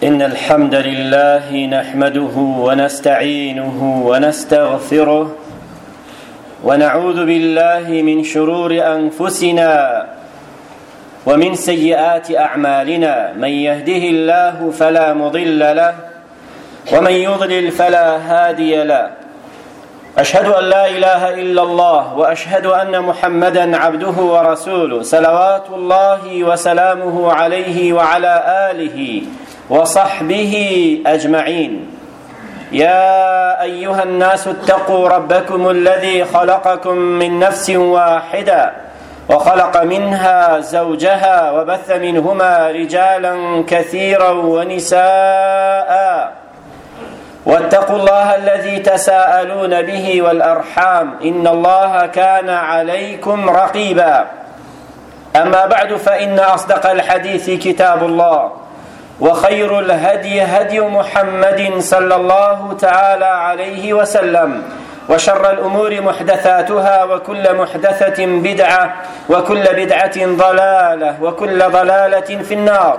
إن الحمد لله نحمده ونستعينه ونستغفره ونعوذ بالله من شرور أنفسنا ومن سيئات أعمالنا من يهده الله فلا مضل له ومن يضلل فلا هادي له أشهد أن لا إله إلا الله وأشهد أن محمدا عبده ورسوله صلوات الله وسلامه عليه وعلى آله وعلى آله وصحبه أجمعين يا أيها الناس اتقوا ربكم الذي خلقكم من نفس واحدة وخلق منها زوجها وبث منهما رجالا كثيرا ونساء واتقوا الله الذي تساءلون به والأرحام إن الله كان عليكم رقيبا أما بعد فإن أصدق الحديث كتاب الله وخير الهدي هدي محمد صلى الله تعالى عليه وسلم وشر الأمور محدثاتها وكل محدثة بدعة وكل بدعة ضلالة وكل ضلالة في النار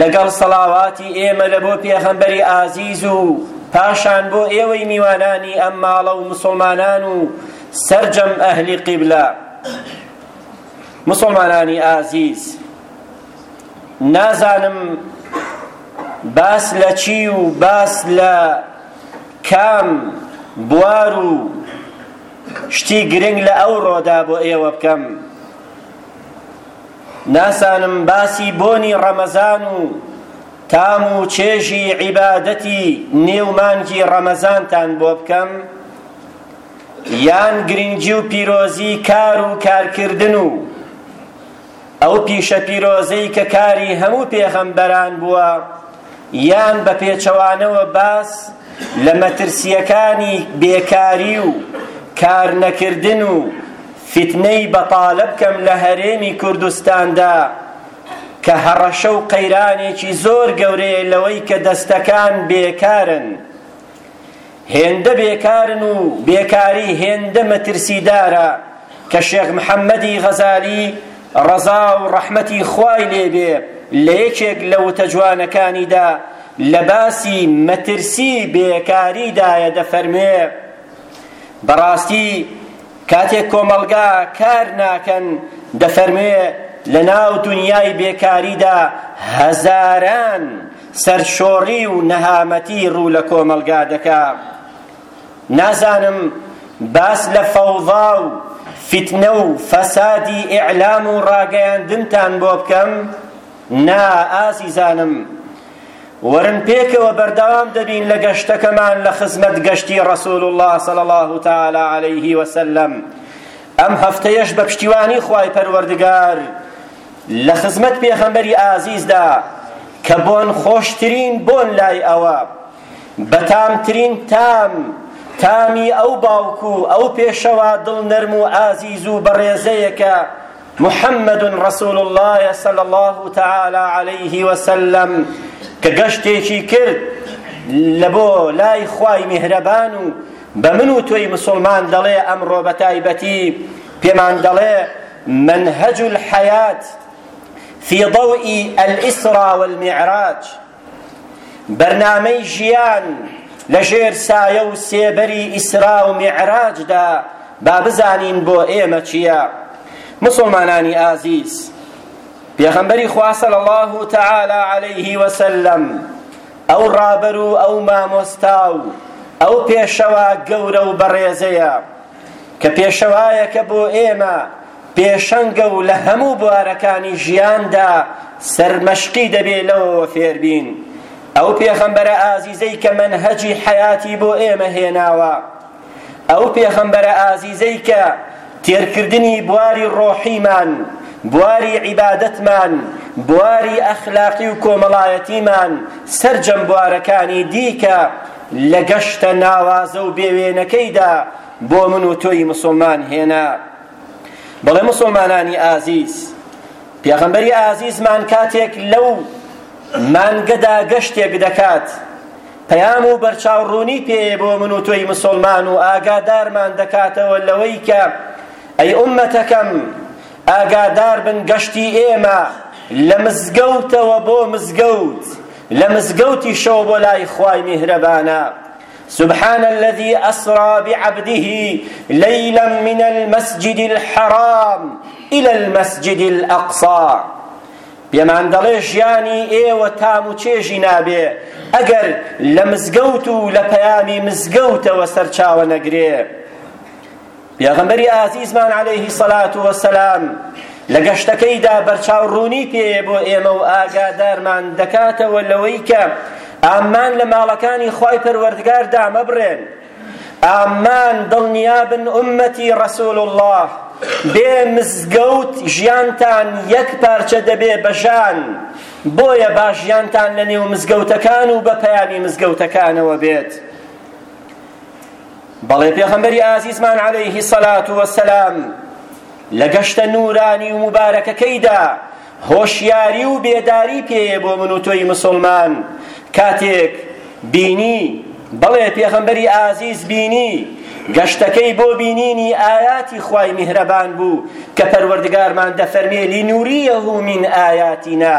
لەگەڵ سەڵاواتی ئێمە لە بۆ پێغەمبەری ئازیز و پاشان بۆ ئێوەی میوانانی ئەم ماڵە و مسوڵمانان و سەرجەم ئەهلی قیبلە مسلمانانی ئازیز نازانم باس لە چی و باس لە کام بوار و شتی گرنگ لە ئەو ڕۆدا بۆ ئێوە بکەم نازانم باسی بۆنی ڕەمەزان و تام و چێژی عیبادەتی نێو مانگی ڕەمەزانتان بۆ بکەم یان گرنگی و پیرۆزی کار و کارکردن و ئەو پیشە پیرۆزەی کە کاری هەموو پێغەمبەران بووە یان بە پێچەوانەوە باس لە مەترسییەکانی بێکاری و کارنەکردن و فیتنەی بەتالە بکەم لە هەرێمی کوردستاندا کە هەڕەشە و قەیرانێکی زۆر گەورەیە لەوەی کە دەستەکان بێکارن هێندە بێکارن و بێکاری هێندە مەترسیدارە کە شێخ محەممەدی غەزالی ڕەزا و ڕەحمەتی خوای لێبێ لە یەکێک لە وتە جوانەکانیدا لە باسی مەترسی بێکاریدایە دەفەرموێ بەڕاستی کاتێک کۆمەڵگا کار ناکەن دەفەرموێ لە ناو دنیای بێکاریدا هەزاران سەرشۆڕی و نەهامەتی ڕوو لە کۆمەڵگا دەکا. نازانم باس لە فەوضا و فیتنە و فەسادی ئیعلام و ڕاگەیاندنتان بۆ بکەم؟ نا ئازیزانم، وەرن پێکەوە بەردەوام دەبین لە گەشتەکەمان لە خزمەت گەشتی ڕەسول اللە صلی اللە تعالی علیه وسلم. ئەم هەفتەیەش بە پشتیوانی خوای پەروەردگار لە خزمەت پێخەمبەری ئازیزدا کە بۆن خۆشترین بۆن لای ئەوە بەتامترین تام تامی ئەو باوک و ئەو پێشەوا دڵ نەرم و ئازیز و بەڕێزەیەکە محمد رسول الله صلى الله تعالى عليه وسلم کە گەشتێکی کرد لە بۆ لای خوای میهرەبان و بە من و تۆی مسلمان دەڵێ ئەمڕۆ بە تایبەتی پێمان دەڵێ منهج الحیات فی ضوئی الاسری والمعراج بەرنامەی ژیان لەژێر سایە و سێبەری ئیسرا و میعراجدا با بزانین بۆ ئێمە چییە مسلمانانی ئازیز پێغەمبەری خوا صلی الله تعالی علیه وسلم ئەو ڕابەر و ئەو مامۆستا و ئەو پێشەوا گەورە و بەڕێزەیە کە پێشەوایەکە بۆ ئێمە پێشەنگە و لە هەموو بوارەکانی ژیاندا سەرمەشقی دەبێ لەوەوە فێربین ئەو پێغەمبەرە ئازیزەی کە مەنهەجی حەیاتی بۆ ئێمە هێناوە ئەو پێغەمبەرە ئازیزەی کە تێرکردنی بواری ڕۆحیمان بواری عیبادەتمان بواری ئەخلاقی و کۆمەڵایەتیمان سەرجەم بوارەکانی دیکە لە گەشتە ناوازە و بێ وێنەکەیدا بۆ من و تۆی مسوڵمان هێنا بەڵێ مسوڵمانانی ئازیز پێغەمبەری ئازیزمان کاتێک لەو مانگەدا گەشتێک دەکات پەیام و بەرچاو ڕوونی پێ بۆ من و تۆی مسلمان و ئاگادارمان دەکاتەوە لەوەی کە ئەی ئومەتەکەم ئاگاداربن گەشتی ئێمە لە مزگەوتەوە بۆ مزگەوت لە مزگەوتیشەوە بۆ لای خوای میهرەبانە سبحان الذي أسرى بعبده ليلا من المسجد الحرام إلى المسجد الأقصى پێمان دەڵێ ژیانی ئێوە تام و چێژی نابێ ئەگەر لە مزگەوت و لە پەیامی مزگەوتەوە سەرچاوە نەگرێ پێغەمبەری ئازیزمان عەلەیهی سەڵات وەسەلام لە گەشتەکەیدا بەرچاو ڕوونی پێیە بۆ ئێمە و ئاگادارمان دەکاتەوە لەوەی کە ئامان لە ماڵەکانی خوای پەروەردگار دامەبڕێن ئامان دڵنیابن ئومەتی ڕسول الله بێ مزگەوت ژیانتان یەک پارچە دەبێ بەژان بۆیە با ژیانتان لە نێو مزگەوتەکان و بە پەیامی مزگەوتەکانەوە بێت بەڵێ پێغەمبەری ئازیزمان عەلەیه الصلاة والسلام لە گەشتە نورانی و مبارەکەکەیدا هۆشیاری و بێداری پێیە بۆ من و تۆی مسلمان کاتێک بینی بەڵێ پێغەمبەری ئازیز بینی گەشتەکەی بۆ بینینی ئاياتی خوای میهرەبان بوو کە پەروەردگارمان دەفەرمێ لنوریه من آیاتنا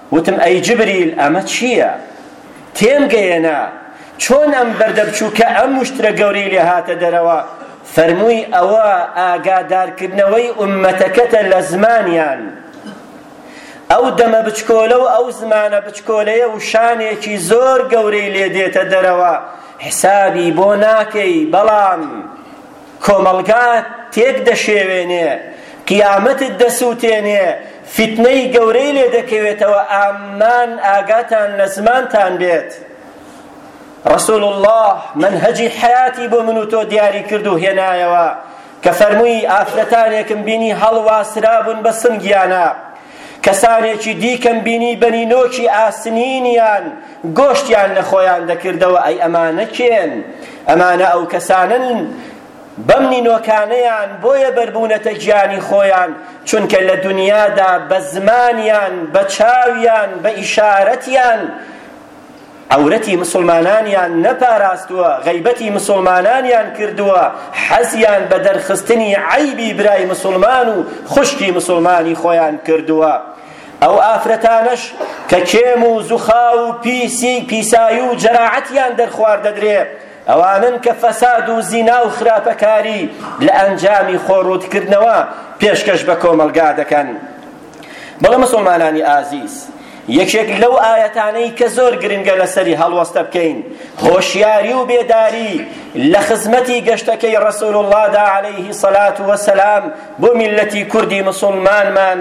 وتم ئەی جبریل ئەمە چییە؟ تێمگەیەنا چۆن ئەم بەردە بچووکە ئەم وشترە گەورەی لێ هاتە دەرەوە، فەرمووی ئەوە ئاگادارکردنەوەی ئوممەتەکەتە لە زمانیان. ئەو دەمە بچکۆلە و ئەو زمانە بچکۆلەیە و شانێکی زۆر گەورەی لێ دێتە دەرەوە، حسابی بۆ ناکەی، بەڵام کۆمەڵگات تێک دەشێوێنێ، قیامەتت دەسووتێنێ، فیتنەی گەورەی لێ دەکەوێتەوە ئامان ئاگاتان لە زمانتان بێت. رسول اللە مەنهەجی حەیاتی بۆ من و تۆ دیاری کرد و هێنایەوە کە فەرمووی ئافرەتانێکم بینی هەڵواسرابوون بە سنگیانە کەسانێکی دیکەم بینی بە نینۆکی ئاسنینیان گۆشتیان لە خۆیان دەکردەوە ئەی ئەمانە کێن ئەمانە ئەو کەسانن بەم نینۆکانەیان بۆیە بەربوونەتە گیانی خۆیان چونکە لە دنیادا بە زمانیان بە چاویان بە ئیشارەتیان عەورەتی مسوڵمانانیان نەپاراستووە غەیبەتی مسوڵمانانیان کردووە حەزیان بە دەرخستنی عەیبی برای مسوڵمان و خوشکی مسوڵمانی خۆیان کردووە ئەو ئافرەتانەش کە کێم و زوخا و پیسی پیسایی و جەراعەتیان دەرخوار دەدرێ ئەوانن کە فەساد و زینا و خراپەکاری لە ئەنجامی خۆڕووتکردنەوە پێشکەش بە کۆمەڵگا دەکەن بەڵێ مسوڵمانانی ئازیز یەکێک لەو ئاەتانەی کە زۆر گرنگە لەسەری هەڵوەستە بکەین هۆشیاری و بێداری لە خزمەتی گەشتەکەی ڕسول اللهدا عليه سەلات وسلام بۆ میلەتی کوردی مسلمانمان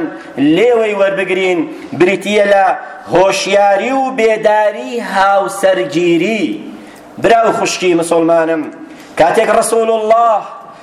لێوەی وەربگرین بریتە لە هۆشیاری و بێداری هاوسەرگیری برا و خوشکی مسلمانم کاتێک ڕسول الله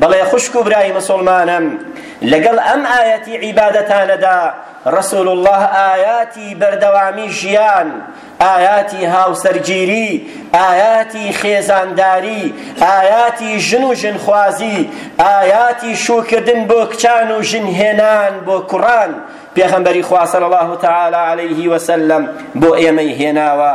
بەڵێ خوشک و برای مسوڵمانم لەگەڵ ئەم ئایەتی عیبادەتانەدا رسول الله ئاياتی بەردەوامی ژیان ئاياتی هاوسەرگیری ئاياتی خێزانداری ئاياتی ژن و ژنخوازی ئاياتی شوکردن بۆ کچان و ژن هێنان بۆ کوڕان پێغەمبەری خوا صلی الله تعالی علیه وسلم بۆ ئێمەی هێناوە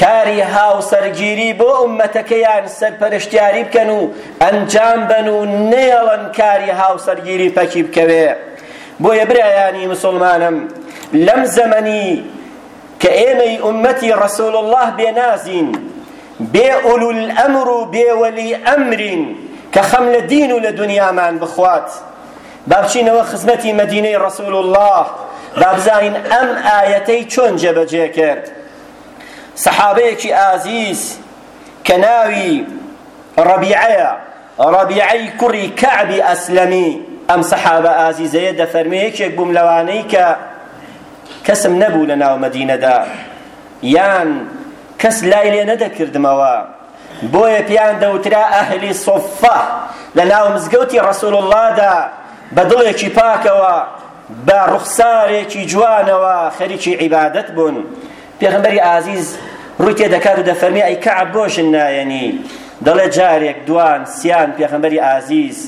کاری هاوسەرگیری بۆ ئوممەتەکەیان سەرپەرشتیاری بکەن و ئەنجام بەن و نەیەڵن کاری هاوسەرگیری پەکی بکەوێ بۆیە برایانی مسلمانم لەم زەمەنی کە ئێمەی ئومەتی ڕسول الله بێنازین بێ ئولول ئەمر و بێ وەلی ئەمرین کە خەم لە دین و لە دنیامان بخوات با بچینەوە خزمەتی مەدینەی ڕسول الله با بزانین ئەم ئایەتەی چۆن جێبەجێ کرد سەحابەیەکی ئازیز کە ناوی ڕەبیعەیە ڕەبیعەی کوڕی کەعبی ئەسلەمی ئەم سەحابە ئازیزەیە دەفەرمێ یەکێک بووم لەوانەی کە کەسم نەبوو لە ناو مەدینەدا یان کەس لای لێ نەدەکردمەوە بۆیە پێیان دەوترا ئەهلی سۆفە لە ناو مزگەوتی ڕەسول اللهدا بە دڵێکی پاکەوە بە ڕوخسارێکی جوانەوە خەریکی عیبادەت بوون پێغمبەری ئازیز ڕووی تێدەکات و دەفەرمی ئەی کەعب بۆ ژن نایەنی دەڵێ جارێک دوان سیان پێغمبەری ئازیز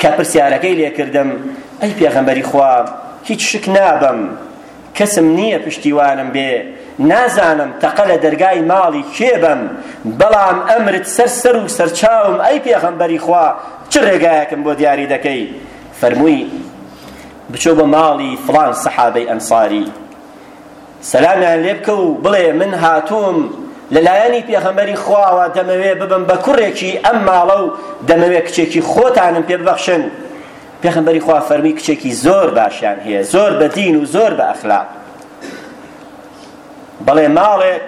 کە پرسیارەکەی لێکردم ئەی پێغمبەری خوا هیچ شک نابم کەسم نییە پشتیوانم بێ نازانم تەقە لە دەرگای ماڵی کێ بم بەڵام ئەمرت سەر سەر و سەرچاوم ئەی پێغمبەری خوا چ ڕێگایەکم بۆ دیاری دەکەی فەرمووی بچۆ بە ماڵی فڵان سەحابەی ئەنساری سەلامیان لێ بکە و بڵێ من هاتووم لەلایەنی پێغەمبەری خواوە دەمەوێ ببم بە کوڕێکی ئەم ماڵە و دەمەوێ کچێکی خۆتانم پێ ببەخشن پێغەمبەری خوا فەرمی کچێکی زۆر باشیان هەیە زۆر بەدین و زۆر بە ئەخلاق بەڵێ ماڵێک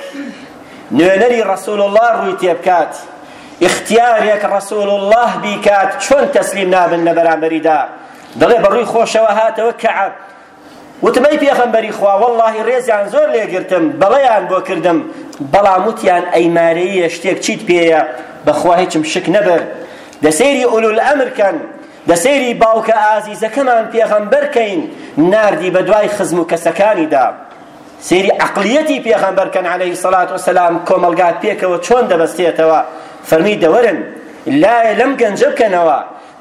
نوێنەری ڕسول الله ڕووی تێبکات اختیارێک ڕسول الله بیکات چۆن تەسلیم نابن لە بەرامبەریدا دەڵێ بەڕووی خۆشەوە هاتەوە کەعب وتمەی پێخەمبەری خوا واللهی ڕێزیان زۆر لێگرتم بەڵێیان بۆ کردم بەڵام وتیان ئەی مارەیە شتێک چیت پێیە بەخوا هیچم شک نەبر دەسێری ئولول ئەمر کەن دەسێری باوکە ئازیزەکەمان پێغەمبەر کەین ناردی بە دوای خزم و کەسەکانیدا سەیری عەقڵیەتی پێغەمبەر کەن عەلەیهی سەڵات وەسەلام کۆمەڵگا پێکەوە چۆن دەبەستێتەوە فەرمی دەوەرن لایە لەم گەنجە بکەنەوە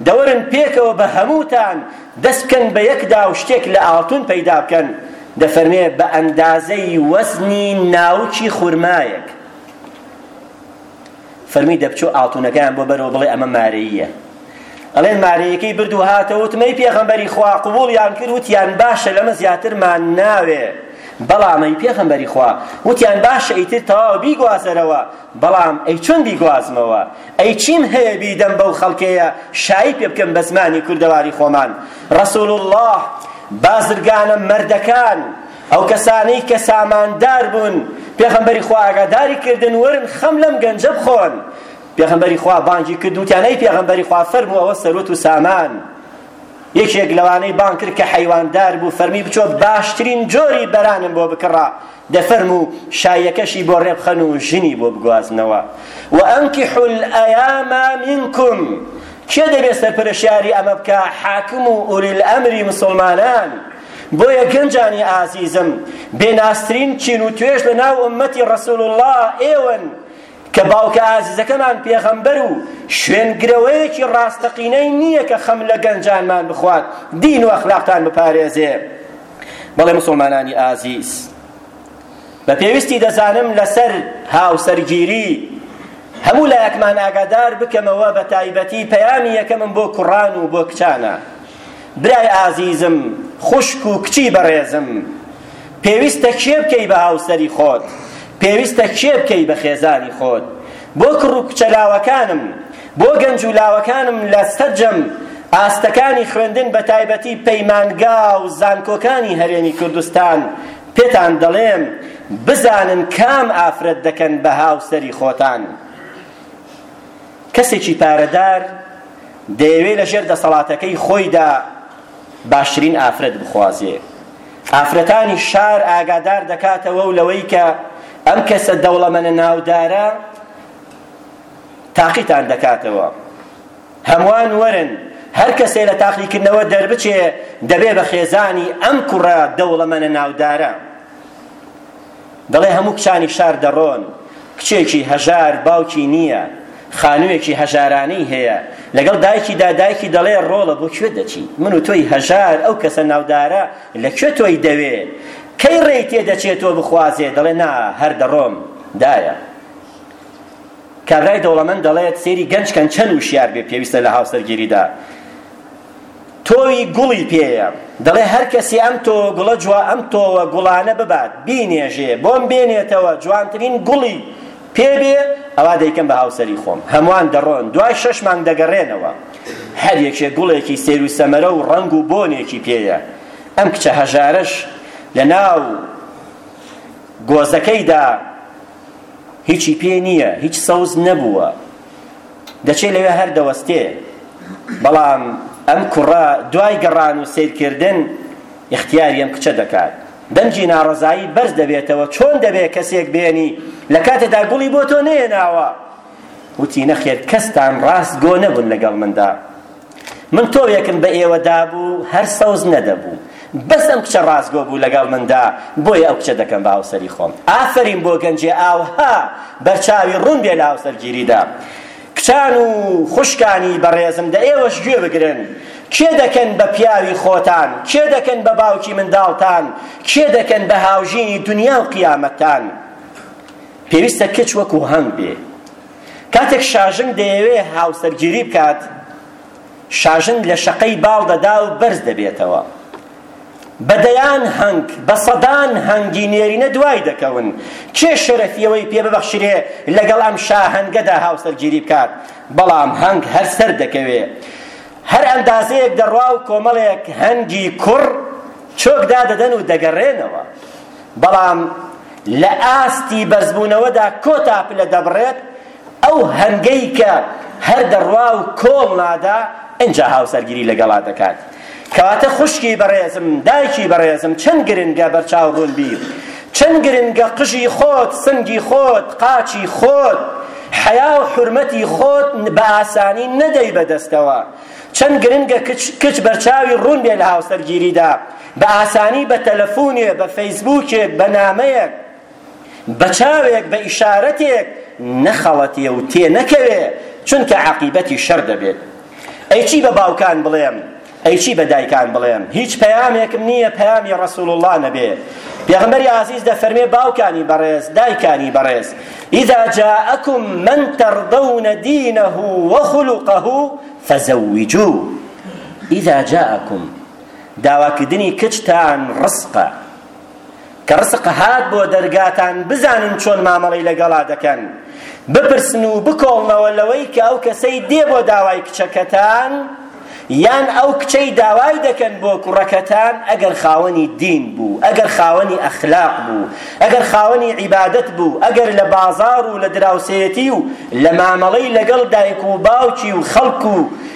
دەوەرن پێکەوە بە هەمووتان دەست بکەن بە یەکدا و شتێک لە ئاڵتون پەیدا بکەن دەفەرمێ بە ئەندازەی وەزنی ناوکی خورمایەک فەرمی دەپچوو ئاڵتونەکەیان بۆ بەرەوە بڵێ ئەمە مارەییە ئەڵێن مارەیەکەی برد و هاتە وتمەی پێغەمبەری خوا قبوڵیان کرد وتیان باشە لەمە زیاترمان ناوێ بەڵام ئەی پێغەمبەری خوا وتیان باشە ئیتر تەواو بیگوازەرەوە بەڵام ئەی چۆن بیگوازمەوە ئەی چیم هەیە بیدەم بەو خەڵکەیە شایی پێ بکەم بە زمانی کوردەواری خۆمان رسول الله بازرگانە مەردەکان ئەو کەسانەی کە ساماندار بوون پێغەمبەری خوا ئاگاداری کردن وەرن خەم لەم گەنجە بخۆن پێغەمبەری خوا بانگی کرد وتیان ئەی پێغەمبەری خوا فەرموو ئەوە سەروەت و سامان یەکێک لەوانەی بان کرد کە حەیواندار بوو فەرمی بچۆ باشترین جۆری بەرانم بۆ بکڕە دەفەرم و شایەکەشی بۆ ڕێبخەن و ژنی بۆ بگوازنەوە و ئەنکیحو الایاما منکم کێ دەبێت سەرپەرشیاری ئەمە بکە حاکم و ئولی الامری مسلمانان بۆیە گەنجانی ئازیزم بێنازترین چین و توێژ لە ناو ئوممەتی ڕەسول اللە ئێوەن کە باوکە ئازیزەکەمان پێغەمبەر و شوێنگرەوەیەکی ڕاستەقینەی نییە کە خەم لە گەنجانمان بخوات دین و ئەخلاقتان بپارێزێ بەڵێ مسلمانانی ئازیز بە پێویستی دەزانم لەسەر هاوسەرگیری هەموو لایەکمان ئاگادار بکەمەوە بە تایبەتی پەیامی یەکەمم بۆ کوڕان و بۆ کچانە برای ئازیزم خوشک و کچی بەڕێزم پێویستە کێ بکەی بە هاوسەری خۆت پێویستە کێ بکەی بە خێزانی خۆت بۆ کوڕ و کچە لاوەکانم بۆ گەنج و لاوەکانم لە سەرجەم ئاستەکانی خوێندن بە تایبەتی پەیمانگا و زانکۆکانی هەرێمی کوردستان پێتان دەڵێم بزانن کام ئافرەت دەکەن بە هاوسەری خۆتان کەسێکی پارەدار دەیەوێ لە ژێر دەسەڵاتەکەی خۆیدا باشترین ئافرەت بخوازێ ئافرەتانی شار ئاگادار دەکاتەوە و لەوەی کە ئەم کەسە دەوڵەمەنە ناودارە تاقیتان دەکاتەوە هەمووان وەرن هەر کەسێ لە تاقیکردنەوە دەربچێ دەبێ بە خێزانی ئەم کوڕە دەوڵەمەنە ناودارە دەڵێ هەموو کچانی شار دەڕۆن، کچێکی هەژار باوکی نییە، خانووێکی هەژارانەی هەیە، لەگەڵ دایکیدا دایکی دەڵێ ڕۆڵە بۆ کوێ دەچی؟ من و تۆی هەژار ئەو کەسە ناودارە لە کوێ تۆی دەوێ؟ کەی ڕێی تێ دەچێ تۆ بخوازێ؟ دەڵێ نا هەر دەڕۆم دایە. کابرای دەوڵەمەند دەڵێت سەیری گەنج کەن چەند وشیار بێ پێویستە لە هاوسەرگیریدا. تۆوی گوڵی پێیە دەڵێ هەر کەسی ئەم تۆوە گوڵە جوا ئەم تۆوە گوڵانە ببات بینێژێ بۆم بێنێتەوە جوانترین گوڵی پێ بێ ئەوا دەیکەم بە هاوسەری خۆم هەمووان دەڕۆن دوای شەش مانگ دەگەڕێنەوە هەر یەکێ گوڵێکی سێر و سەمەرە و ڕەنگ و بۆنێکی پێیە ئەم کچە هەژارەش لە ناو گۆزەکەیدا هیچی پێ نییە هیچ سەوز نەبووە دەچێ لەوێ هەر دەوەستێ بەڵام ئەم کوڕە دوای گەڕان و سیرکردن اختیاری ئەم کچە دەکات دەنگی ناڕەزایی بەرز دەبێتەوە چۆن دەبێت کەسێک بێنی لە کاتێدا گوڵی بۆ تۆ نێناوە وتی نەخێر کەستان ڕاست گۆ نەبوون لەگەڵ مندا من تۆوێکم بە ئێوە دابوو هەر سەوز نەدەبوو بەس ئەم کچە ڕاستگۆ بوو لەگەڵ مندا بۆیە ئەو کچە دەکەم بە هاوسەری خۆم ئافەرین بۆ گەنجێ ئاوها بەرچاوی ڕوون بێ لە هاوسەرگیریدا کچان و خوشکانی بەڕێزم دە ئێوەش گوێ بگرن کێ دەکەن بە پیاوی خۆتان کێ دەکەن بە باوکی منداڵتان کێ دەکەن بە هاوژینی دنیا و قیامەتان پێویستە کچ وەکو هەنگ بێ کاتێک شاژن دەیەوێ هاوسەرگیری بکات، شاژن لە شەقەی باڵ دەدا و بەرز دەبێتەوە. بە دەیان هەنگ، بە سەدان هەنگی نێرینە دوای دەکەون. کێ شەرەفی ئەوەی پێ ببەخشرێ لەگەڵ ئەم شاهەنگەدا هاوسەرگیری بکات؟ بەڵام هەنگ هەر سەر دەکەوێ. هەر ئەندازەیەک دەڕوا و کۆمەڵێک هەنگی کوڕ چۆک دادەدەن و دەگەڕێنەوە. بەڵام لە ئاستی بەرزبوونەوەدا کۆتا پلە دەبڕێت ئەو هەنگەی کە هەر دەڕوا و کۆڵ نادا ئینجا هاوسەرگیری لەگەڵا دەکات کەواتە خوشکی بەڕێزم دایکی بەڕێزم چەند گرنگە بەرچاو ڕوون بی چەند گرنگە قژی خۆت سنگی خۆت قاچی خۆت حیا و حرمەتی خۆت بە ئاسانی نەدەی بەدەستەوە چەند گرنگە کچ بەرچاوی ڕوون بێ لە هاوسەرگیریدا بە ئاسانی بە تەلەفونێ، بە فەیسبوکێک، بە نامەیەک، بە چاوێک، بە ئیشارەتێک نەخەڵەتێ و تێنەکەوێ، چونکە عاقیبەتی شەر دەبێت. ئەی چی بە باوکان بڵێم؟ ئەی چی بە دایکان بڵێم؟ هیچ پەیامێکم نییە پەیامی ڕەسول اللە نەبێ. پێغەمبەری ئازیز دەفەرمێ باوکانی بەڕێز، دایکانی بەڕێز، اذا جاءکم من ترضون دینه وخلقه فزوجوه. اذا جاءکم داواکردنی کچتان ڕسقە کە ڕسق هات بۆ دەرگاتان بزانن چۆن مامەڵەی لەگەڵا دەکەن بپرسن و بکۆڵنەوە لەوەی کە ئەو کەسەی دێ بۆ داوای کچەکەتان یان ئەو کچەی داوای دەکەن بۆ کوڕەکەتان ئەگەر خاوەنی دین بوو ئەگەر خاوەنی ئەخلاق بوو ئەگەر خاوەنی عیبادەت بوو ئەگەر لە بازار و لە دراوسێتی و لە مامەڵەی لەگەڵ دایک و باوکی و خەڵک و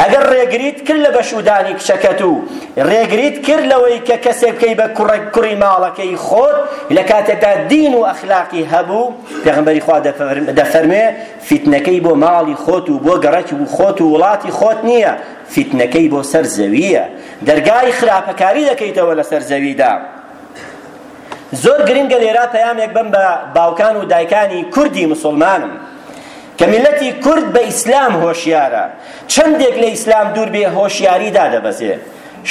ئەگەر ڕێگریت کرد لە بەشوودانی کچەکەت و ڕێگریت کرد لەوەی کە کەسێک بکەی بە کوڕێک کوڕی ماڵەکەی خۆت لە کاتێکدا دین و ئەخلاقی هەبوو پێغەمبەری خوا دەفەرموێ فیتنەکەی بۆ ماڵی خۆت و بۆ گەڕەکی و خۆت و وڵاتی خۆت نییە فیتنەکەی بۆ سەر زەوییە دەرگای خراپەکاری دەکەیتەوە لەسەر زەویدا زۆر گرنگە لێرا پەیامێک بم بە باوکان و دایکانی کوردی مسلمانم کە میلەتی کورد بە ئیسلام هۆشیارە چەندێک لە ئیسلام دوور بێ هۆشیاری دادەبەزێ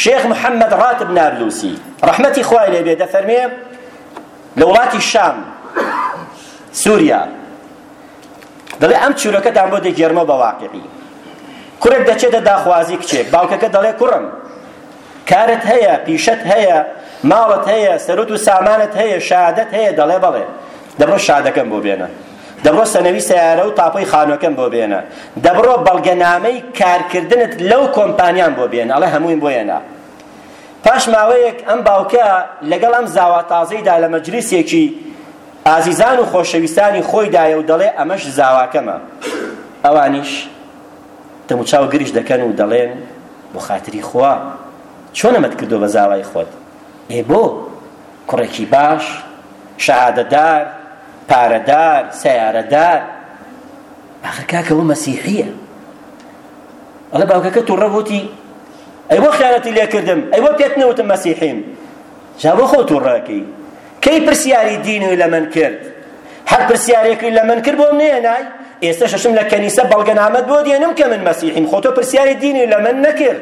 شێخ محەممەد ڕاتب نابلوسی ڕەحمەتی خوای لێبێ دەفەرمێ لە وڵاتی شام سووریا دەڵێ ئەم چورەکەتان بۆ دەگێرمە بە واقعی کوڕێک دەچێتە داخوازی کچێک باوکەکە دەڵێ کوڕم کارت هەیە پیشەت هەیە ماڵت هەیە سەرۆت و سامانت هەیە شادت هەیە دەڵێ بەڵێ دەبڕۆ شادەکەم بۆ بێنە دەبڕۆ سەنەوی سەیارە و تاپۆی خانووەکەم بۆ بێنە دەبڕۆ بەڵگەنامەی کارکردنت لەو کۆمپانیام بۆ بێنە ئەڵێ هەموویم بۆ هێنا پاش ماوەیەک ئەم باوکە لەگەڵ ئەم زاوا تازەیدا لە مەجلیسێکی ئازیزان و خۆشەویستانی خۆی دایە و دەڵێ ئەمەش زاواکەمە ئەوانیش دەموچاو گریش دەکەن و دەڵێن بۆ خاتری خوا چۆن ئەمەت کردو بە زاوای خۆت ئێ بۆ کوڕێکی باش، شەهادەدار، پارەدار، سەیارەدار. ئاخر کاکە ئەوە مەسیحییە. ئەڵێ باوکەکە تووڕە وتی ئەی بۆ خیانەتی لێکردم ئەی بۆ پێت نەوتم مەسیحیم جا بۆ خۆ تووڕەکەی کەی پرسیاری دینی لە من کرد هەر پرسیارێکی لە من کرد بۆم نێنای ئێستا شەشم لە کەنیسە بەڵگەنامەت بۆ دێنم کە من مەسیحیم خۆ تۆ پرسیاری دینی لە من نەکرد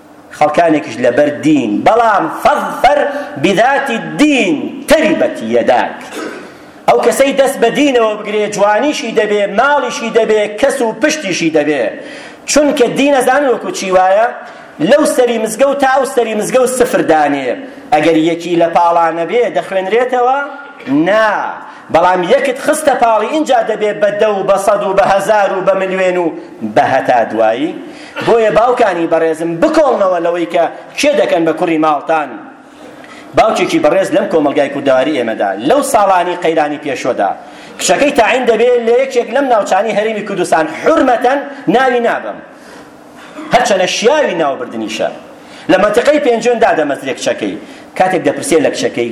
خەڵکانێکیش لەبەر دین بەڵام فاظفر بذات الدین تربت یداک ئەو کەسەی دەست بە دینەوە بگرێ جوانیشی دەبێ ماڵیشی دەبێ کەس و پشتیشی دەبێ چونکە دینە زان وەکو چی وایە لەو سەری مزگەوت تا ئەو سەری مزگەوت سفر دانێ ئەگەر یەکی لە پاڵانە بێ دەخوێنرێتەوە نا بەڵام یەکت خستە پاڵی ئینجا دەبێ بە دە و بە سەد و بە هەزار و بە ملیۆن و بە هەتا دوایی بۆیە باوکانی بەڕێزم بکۆڵنەوە لەوەی کە کێ دەکەن بە کوڕی ماڵتان باوکێکی بەڕێز لەم کۆمەلگای کوردەواری ئێمەدا لەو ساڵانی قەیرانی پێشوەدا کچەکەی تاعین دەبێت لە یەکێک لەم ناوچانی هەرێمی کوردستان حرمەتەن ناوی نابم هەرچەنە شیاوی ناوبردنیشە لە منتقەی پێنجۆن دادەمەزرێ کچەکەی کاتێک دەپرسێ لە کچەکەی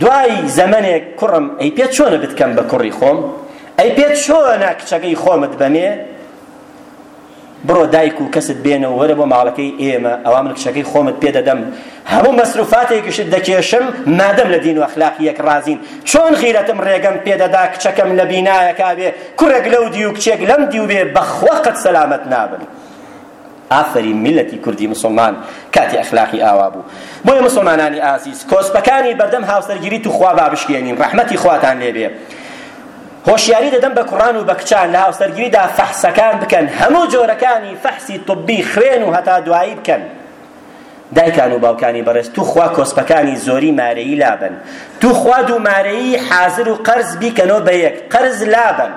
دوای زەمەنێک کوڕم ئەی پێ چۆنە بتکەم بە کوڕی خۆم ئەی پێ چۆنە کچەکەی خۆمت بەمێ بڕۆ دایک و کەست بێنەوە وەرە بۆ ماڵەکەی ئێمە ئەوا من کچەکەی خۆمت پێ دەدەم هەموو مەسروفاتێکیشت دەکێشم مادەم لە دین و ئەخلاقی یەک ڕازین چۆن غیرەتم ڕێگەم پێدەدا کچەکەم لە بینایەکا بێ کوڕێک لەو دی و کچێک لەم دی و بێ بەخوا قەت سەلامەت نابن ئافەرین میللەتی کوردی موسڵمان کاتی ئەخلاقی ئاوا بوو بۆیە موسڵمانانی ئازیز کۆسپەکانی بەردەم هاوسەرگیری توخوا با بشکێنین ڕەحمەتی خواتان لێبێ هۆشیاری دەدەم بە کوڕان و بە کچان لە هاوسەرگیریدا فەحسەکان بکەن هەموو جۆرەکانی فەحسی طبی خوێن و هەتا دوایی بکەن دایکان و باوکانی بەڕێز توخوا کۆسپەکانی زۆری مارەیی لابەن توخوا دوو مارەیی حازر و قەرز بیکەنەوە بە یەک قەرز لابەن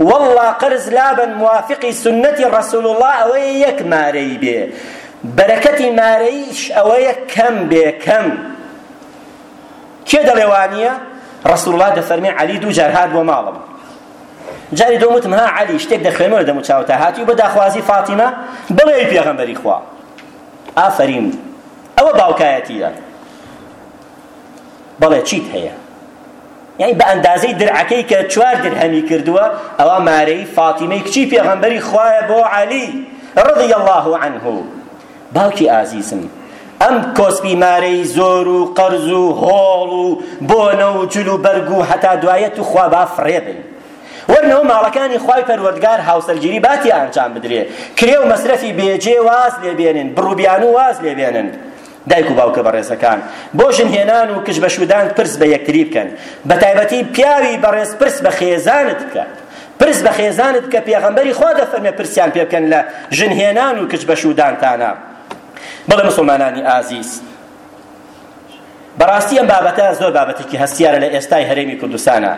والله قەرز لابەن موافقی سنەتی ڕسول الله ئەوەیە یەک مارەی بێ بەرەکەتی مارەیش ئەوەیە کەم بێ کەم کێ دەڵێ وانییە ڕسول الله دەفەرمێ عەلی دوو جار هات بۆ ماڵم جاری دوم وتم ها عەلی شتێک دەخوێنەوە لە دەمو چاوتا هاتووی بە داخوازی فاتیمە بڵێ ئەی پێغەمبەری خوا ئافەرین ئەوە باوکایەتیە بەڵێ چیت هەیە یعنی بە ئەندازەی درعەکەی کە چوار درهەمی کردووە ئەوە مارەی فاتیمەی کچی پێغەمبەری خوایە بۆ عەلی رضی الله عنه باوکی ئازیزم ئەم کۆسپی مارەی زۆر و قەرز و هۆڵ و بۆنە و جل و بەرگ و هەتا دوایە تو خوا با فڕێ بن وەرنەوە ماڵەکانی خوای پەروەردگار هاوسەرگیری باتی ئەنجام بدرێ کرێ و مەسرەفی بێجێ واز لێ بێنن بڕوبیان و واز لێ بێنن دایک و باوکە بەڕێزەکان بۆ ژنهێنان و کچ بەشودان پرس بە یەکتری بکەن بە تایبەتی پیاوی بەڕێز پرس بە خێزانت بکە پرس بە خێزانت بکە پێغەمبەری خوا دەفەرمێ پرسیان پێ بکەن لە ژن هێنان و کچ بەشودانتانە بەڵێ مسلمانانی ئازیز بەڕاستی ئەم بابەتە زۆر بابەتێکی هەستیارە لە ئێستای هەرێمی کوردستانە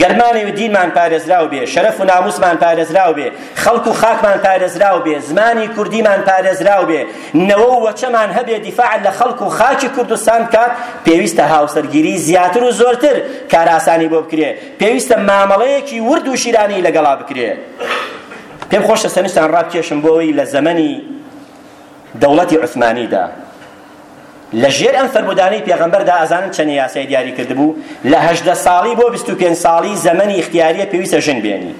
گەرمانێ و دینمان پارێزراو بێ شەرەف و ناموسمان پارێزراو بێ خەڵک و خاکمان پارێزراو بێ زمانی کوردیمان پارێزراو بێ نەوە و وەچەمان هەبێ دیفاع لە خەڵک و خاکی کوردستان بکات پێویستە هاوسەرگیری زیاتر و زۆرتر کارئاسانی بۆ بکرێ پێویستە مامەڵەیەکی ورد و شیرانەی لەگەڵا بکرێ پێم خۆشە سەرنجتان ڕابکێشم بۆ ئەوەی لە زەمەنی دەوڵەتی عوسمانیدا لە ژێر ئەم فەرمودانەی پێغەمبەردا ئازانن چەند یاسای دیاری کردبوو لە هەژدە ساڵی بۆ بیست و پێنج ساڵی زەمەنی ئیختیاریە پێویستە ژن بێنی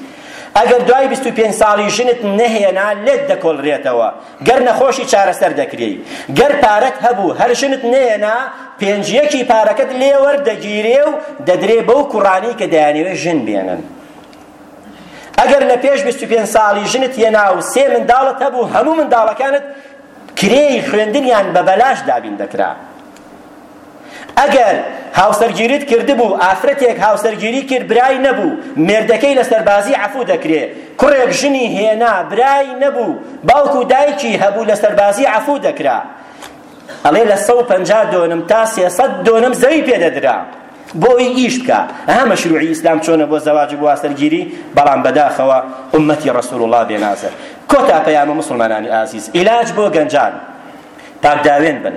ئەگەر دوای بیست و پێنج ساڵی ژنت نەهێنا لێت دەکۆڵرێتەوە گەر نەخۆشی چارەسەر دەکرێی گەر پارەت هەبوو هەر ژنت نێنا پێنج یەکی پارەکەت لێوەر دەگیرێ و دەدرێ بەو کوڕانی کە دەیانەوێ ژن بێنن ئەگەر لە پێش بیست و پێنج ساڵی ژنت هێنا و سێ منداڵت هەبوو هەموو منداڵەکانت کرێی خوێندنیان بە بەلاش دابین دەکرا ئەگەر هاوسەرگیریت کردبوو ئافرەتێک هاوسەرگیری کرد برای نەبوو مێردەکەی لە سەربازی عەفو دەکرێ کوڕێک ژنی هێنا برای نەبوو باوکو دایکی هەبوو لە سەربازی عەفو دەکرا ئەڵێ لە سەد و پەنجا دۆنم تا سێسەد دۆنم زەوی پێدەدرا بۆی ئیش بکە ئەها مەشروعی ئیسلام چۆنە بۆ زەواج بۆ سەرگیری بەڵام بەداخەوە ئومەتی ڕسول الله بێنازە کۆتا پەیامە مسلمانانی ئازیز عیلاج بۆ گەنجان پاکداوێن بن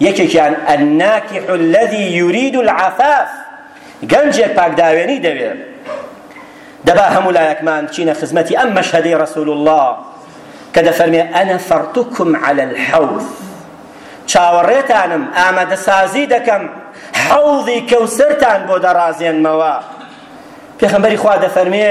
یەکێکیان الناکح الذی یرید العفاف گەنجێک پاکداوێنی دەوێ دەبا هەموو لایەکمان بچینە خزمەتی ئەم مەشهەدەی رسول الله کە دەفەرمێ انا فرتکم علی الحوض چاوەڕێتانم ئامادەسازی دەکەم حەوضی کەوسەرتان بۆ دەڕازێنمەوە پێخەمبەری خوا دەفەرمێ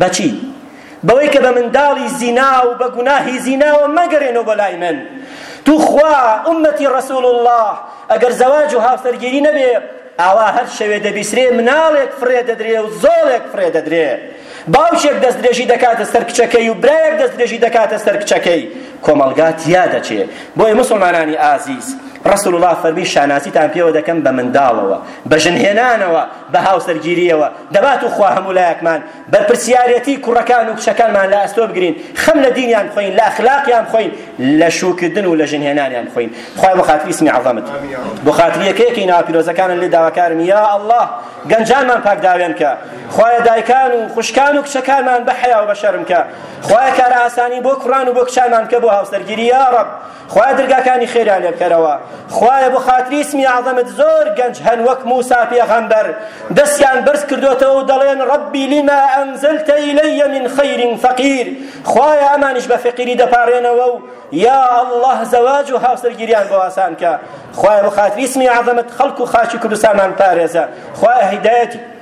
بە چی؟ بەوەی کە بە منداڵی زینا و بە گوناهی زیناوە مەگەرێنەوە بۆ لای من توخوا ئومەتی ڕەسول اللە ئەگەر زەواج و هاوسەرگیری نەبێ ئاوا هەر شەوێ دەبیسرێ مناڵێک فڕێ دەدرێ و زۆڵێک فڕێ دەدرێ باوکێک دەستدرێژی دەکاتە سەر کچەکەی و برایەک دەستدرێژی دەکاتە سەر کچەکەی کۆمەڵگا تیا دەچێ بۆیە مسلمانانی ئازیز ڕسول الله فەرمی شانازیتان پێوە دەکەم بە منداڵەوە بە ژنهێنانەوە بە هاوسەرگیرییەوە دەبات و خوا هەموو لایەکمان بەرپرسیارێتی کوڕەکان و کچەکانمان لە ئەستۆ بگرین خەم لە دینیان بخۆین لە ئەخلاقیان بخۆین لە شووکردن و لە ژنهێنانیان بخۆین خوای بۆ خاتری اسمی عەظەمت بۆ خاتری یەکەیەکی ناوە پیرۆزەکانت لێ داواکارم یا ئەڵڵا گەنجانمان پاک داوێن کە خوایە دایکان و خوشکان و کچەکانمان بە حەیا و بە شەرم کە خوایە کارە ئاسانی بۆ کوڕان و بۆ کچانمان کە بۆ هاوسەرگیری یا ڕەب خوایە درگاکانی خێریان لێ بکەرەوە خوایە بۆ خاتری اسمی اعظمت زۆر گەنج هەن وەک موسا پێغەمبەر دەستیان بەرز کردوتەوە و دەڵێن ربی لما انزلت الی من خیر فقیر خوایە ئەمانیش بە فقیری دەپارێنەوە و یا الله زەواج و هاوسەرگیریان بۆ ئاسان کە خوایە بۆ خاتری اسمی اعظمت خەڵک و خاکی کوردستانمان پارێزە خوایە هیدایەتی